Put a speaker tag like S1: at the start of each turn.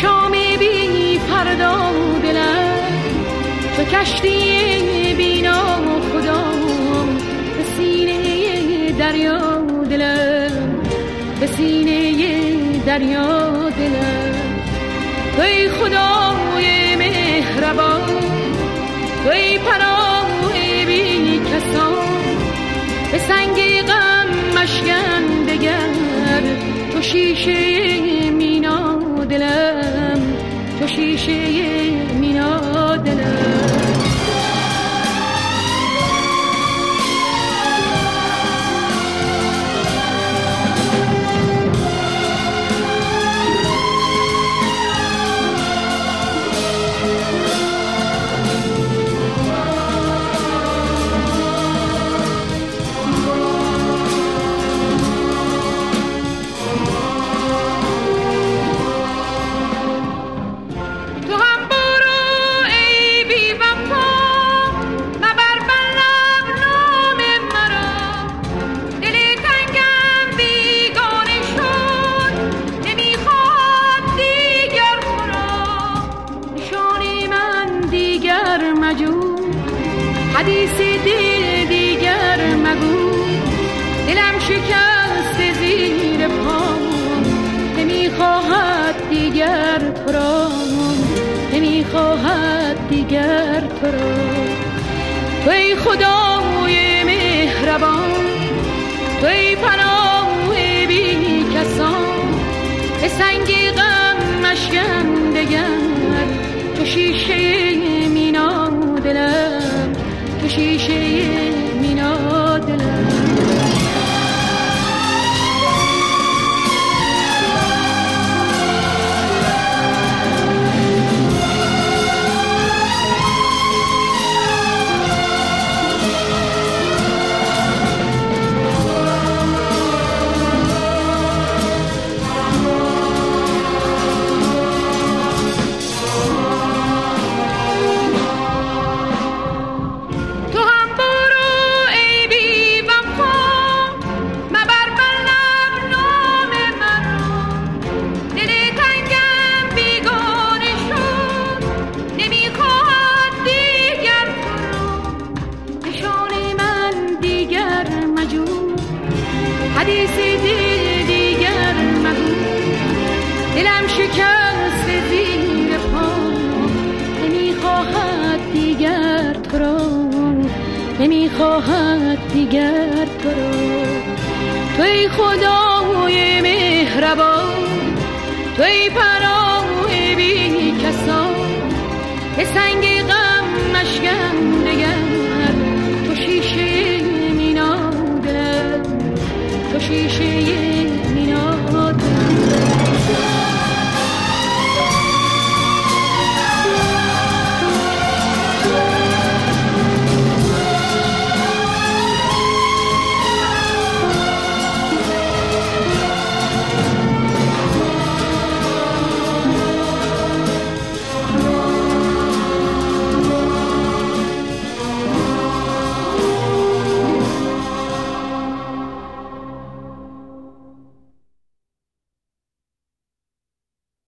S1: شام بی فردا و دلم. کشتی بینا و خدا به سینه دریا و دلم. به سینه دریا و دلم. تو ای خدای مهربان تو ای پناه بی کسان. به سنگ غم مشکن دگر تو شیشه تو شیشه مینا حدیث دل دیگر مگو. دلم شکست زیر پام نمی‌خواهد دیگر تو را. نمی‌خواهد دیگر تو را. توی خدای مهربان. توی پناه بی کسان. به سنگ غم مشکن دگر. تو شیشه تو دی دل دیگر مگو. دلم شکست زیر پا. نمی‌خواهد دیگر تو را. نمی‌خواهد دیگر تو را. توی خدای مهربان توی پرای بی کسان. به سنگ